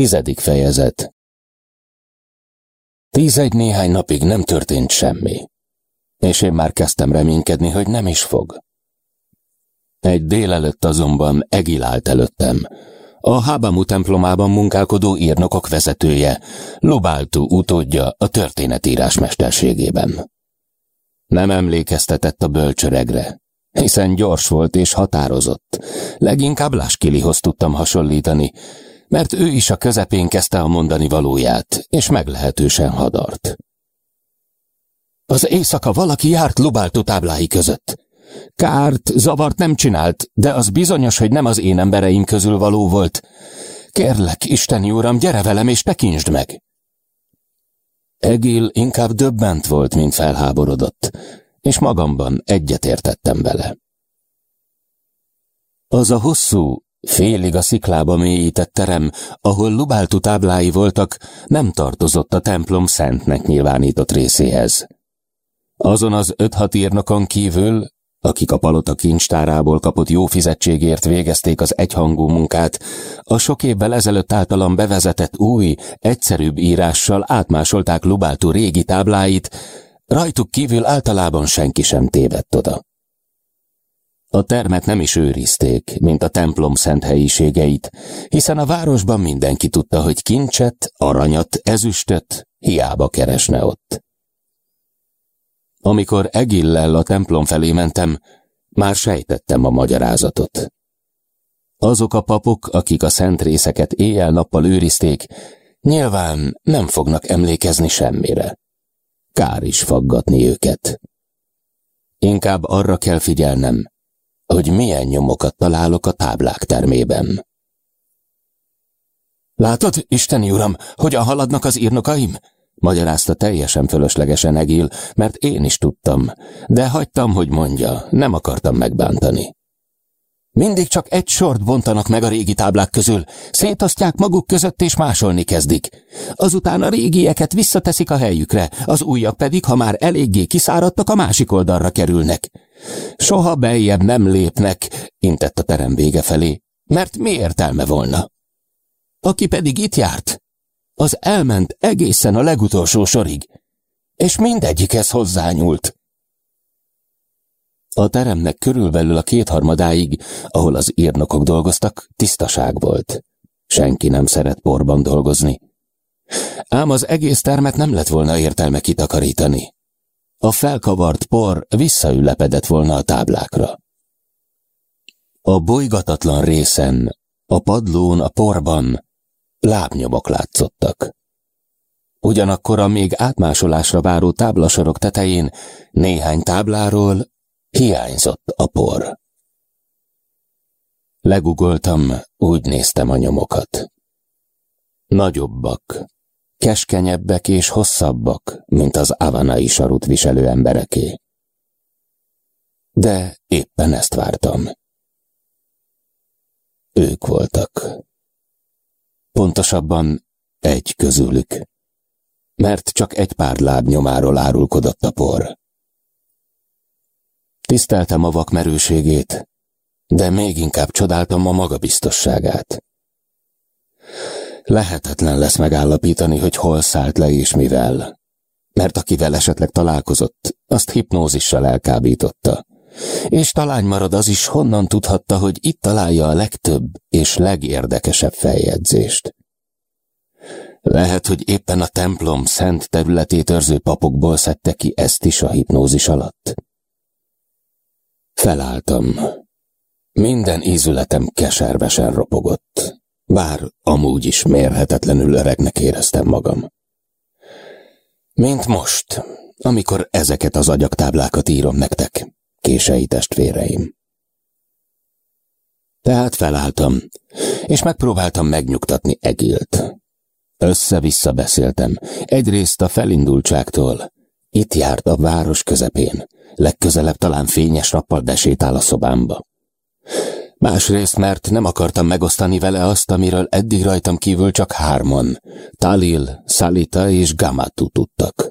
Tizedik fejezet Tízegy néhány napig nem történt semmi, és én már kezdtem reménykedni, hogy nem is fog. Egy délelőtt azonban Egil állt előttem, a Hábamu templomában munkálkodó írnokok vezetője, Lubáltú utódja a történetírás mesterségében. Nem emlékeztetett a bölcsöregre, hiszen gyors volt és határozott. Leginkább Láskilihoz tudtam hasonlítani, mert ő is a közepén kezdte a mondani valóját, és meglehetősen hadart. Az éjszaka valaki járt Lubáltó táblái között. Kárt, zavart nem csinált, de az bizonyos, hogy nem az én embereim közül való volt. Kérlek, Isteni Uram, gyere velem és tekintsd meg! Egil inkább döbbent volt, mint felháborodott, és magamban egyetértettem vele. Az a hosszú, félig a sziklába mélyített terem, ahol lubáltú táblái voltak, nem tartozott a templom szentnek nyilvánított részéhez. Azon az öt-hat írnokon kívül, akik a palota kincstárából kapott jó fizetségért végezték az egyhangú munkát, a sok évvel ezelőtt általam bevezetett új, egyszerűbb írással átmásolták Lubáltú régi tábláit, rajtuk kívül általában senki sem tévedt oda. A termet nem is őrizték, mint a templom szent helyiségeit, hiszen a városban mindenki tudta, hogy kincset, aranyat, ezüstöt hiába keresne ott. Amikor Egillel a templom felé mentem, már sejtettem a magyarázatot. Azok a papok, akik a szent részeket éjjel-nappal őrizték, nyilván nem fognak emlékezni semmire. Kár is faggatni őket. Inkább arra kell figyelnem, hogy milyen nyomokat találok a táblák termében. Látod, Isteni Uram, hogyan haladnak az írnokaim? Magyarázta teljesen fölöslegesen Egil, mert én is tudtam, de hagytam, hogy mondja, nem akartam megbántani. Mindig csak egy sort bontanak meg a régi táblák közül, szétosztják maguk között és másolni kezdik. Azután a régieket visszateszik a helyükre, az újak pedig, ha már eléggé kiszáradtak, a másik oldalra kerülnek. Soha beljebb nem lépnek, intett a terem vége felé, mert mi értelme volna? Aki pedig itt járt, az elment egészen a legutolsó sorig, és mindegyikhez hozzányúlt. A teremnek körülbelül a kétharmadáig, ahol az írnokok dolgoztak, tisztaság volt. Senki nem szeret porban dolgozni. Ám az egész termet nem lett volna értelme kitakarítani. A felkavart por visszaülepedett volna a táblákra. A bolygatatlan részen, a padlón, a porban lábnyomok látszottak. Ugyanakkor a még átmásolásra váró táblasorok tetején néhány tábláról hiányzott a por. Legugoltam, úgy néztem a nyomokat. Nagyobbak, keskenyebbek és hosszabbak, mint az avanai sarut viselő embereké. De éppen ezt vártam. Ők voltak. Pontosabban egy közülük, mert csak egy pár lábnyomáról árulkodott a por. Tiszteltem a vakmerőségét, de még inkább csodáltam a magabiztosságát. Lehetetlen lesz megállapítani, hogy hol szállt le és mivel, mert akivel esetleg találkozott, azt hipnózissal elkábította. És talán marad az is, honnan tudhatta, hogy itt találja a legtöbb és legérdekesebb feljegyzést. Lehet, hogy éppen a templom szent területét őrző papokból szedte ki ezt is a hipnózis alatt. Felálltam. Minden ízületem keservesen ropogott, bár amúgy is mérhetetlenül öregnek éreztem magam. Mint most, amikor ezeket az agyaktáblákat írom nektek kései testvéreim. Tehát felálltam, és megpróbáltam megnyugtatni Egilt. Össze-vissza beszéltem, egyrészt a felindultságtól. Itt járt a város közepén, legközelebb talán fényes nappal besétál a szobámba. Másrészt, mert nem akartam megosztani vele azt, amiről eddig rajtam kívül csak hárman, Talil, Salita és Gamatu tudtak.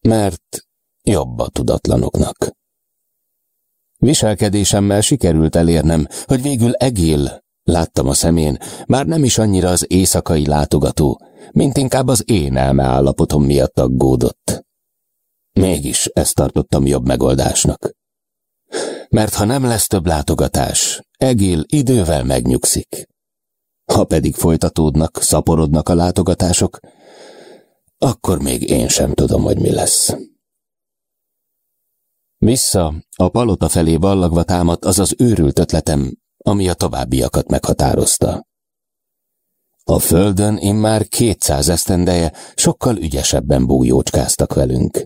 Mert jobb a tudatlanoknak. Viselkedésemmel sikerült elérnem, hogy végül Egil, Láttam a szemén, már nem is annyira az éjszakai látogató, mint inkább az én elmeállapotom miatt aggódott. Mégis ezt tartottam jobb megoldásnak. Mert ha nem lesz több látogatás, Egil idővel megnyugszik. Ha pedig folytatódnak, szaporodnak a látogatások, akkor még én sem tudom, hogy mi lesz. Vissza, a palota felé ballagva támadt az az őrült ötletem, ami a továbbiakat meghatározta. A földön immár kétszáz esztendeje sokkal ügyesebben bújócskáztak velünk.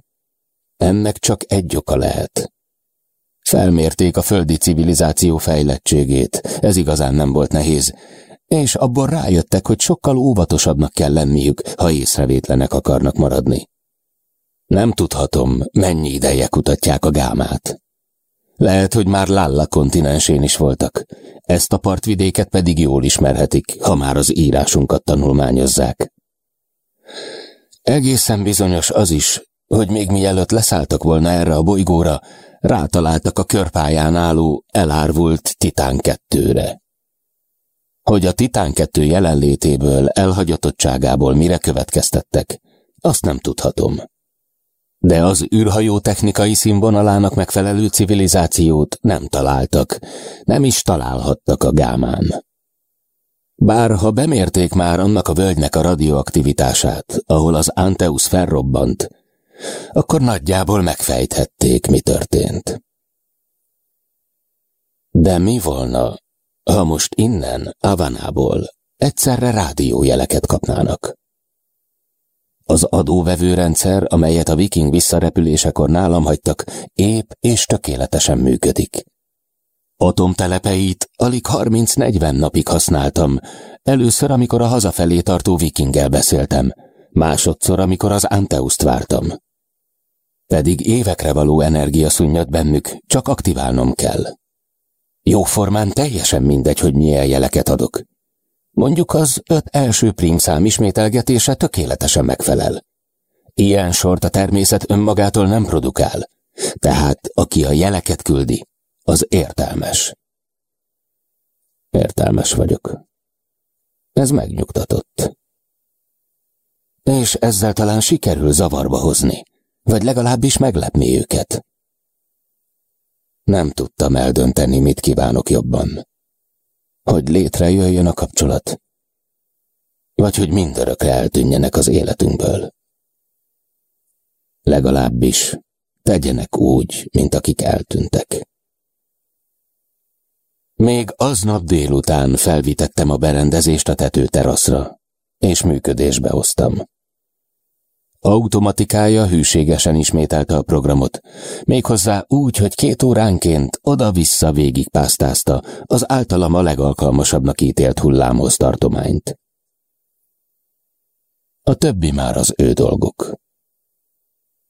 Ennek csak egy oka lehet. Felmérték a földi civilizáció fejlettségét, ez igazán nem volt nehéz, és abból rájöttek, hogy sokkal óvatosabbnak kell lenniük, ha észrevétlenek akarnak maradni. Nem tudhatom, mennyi ideje kutatják a gámát. Lehet, hogy már Lalla kontinensén is voltak. Ezt a partvidéket pedig jól ismerhetik, ha már az írásunkat tanulmányozzák. Egészen bizonyos az is, hogy még mielőtt leszálltak volna erre a bolygóra, rátaláltak a körpályán álló, elárvult Titán kettőre. Hogy a Titán kettő jelenlétéből, elhagyatottságából mire következtettek, azt nem tudhatom. De az űrhajó technikai színvonalának megfelelő civilizációt nem találtak, nem is találhattak a gámán. Bár ha bemérték már annak a völgynek a radioaktivitását, ahol az Anteus felrobbant, akkor nagyjából megfejthették, mi történt. De mi volna, ha most innen, Avanából egyszerre rádiójeleket kapnának? Az adóvevő rendszer, amelyet a viking visszarepülésekor nálam hagytak, épp és tökéletesen működik. Atomtelepeit alig 30-40 napig használtam, először, amikor a hazafelé tartó vikinggel beszéltem, másodszor, amikor az Anteuszt vártam. Pedig évekre való energia szunnyad bennük, csak aktiválnom kell. Jóformán teljesen mindegy, hogy milyen jeleket adok. Mondjuk az öt első prímszám ismételgetése tökéletesen megfelel. Ilyen sort a természet önmagától nem produkál, tehát aki a jeleket küldi, az értelmes. Értelmes vagyok. Ez megnyugtatott. És ezzel talán sikerül zavarba hozni, vagy legalábbis meglepni őket. Nem tudtam eldönteni, mit kívánok jobban hogy létrejöjjön a kapcsolat, vagy hogy mindörökre eltűnjenek az életünkből. Legalábbis tegyenek úgy, mint akik eltűntek. Még aznap délután felvitettem a berendezést a tetőteraszra, és működésbe hoztam. Automatikája hűségesen ismételte a programot, méghozzá úgy, hogy két óránként oda-vissza végigpásztázta az általam a legalkalmasabbnak ítélt hullámhoz tartományt. A többi már az ő dolguk.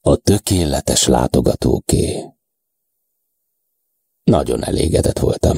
A tökéletes látogatóké. Nagyon elégedett voltam.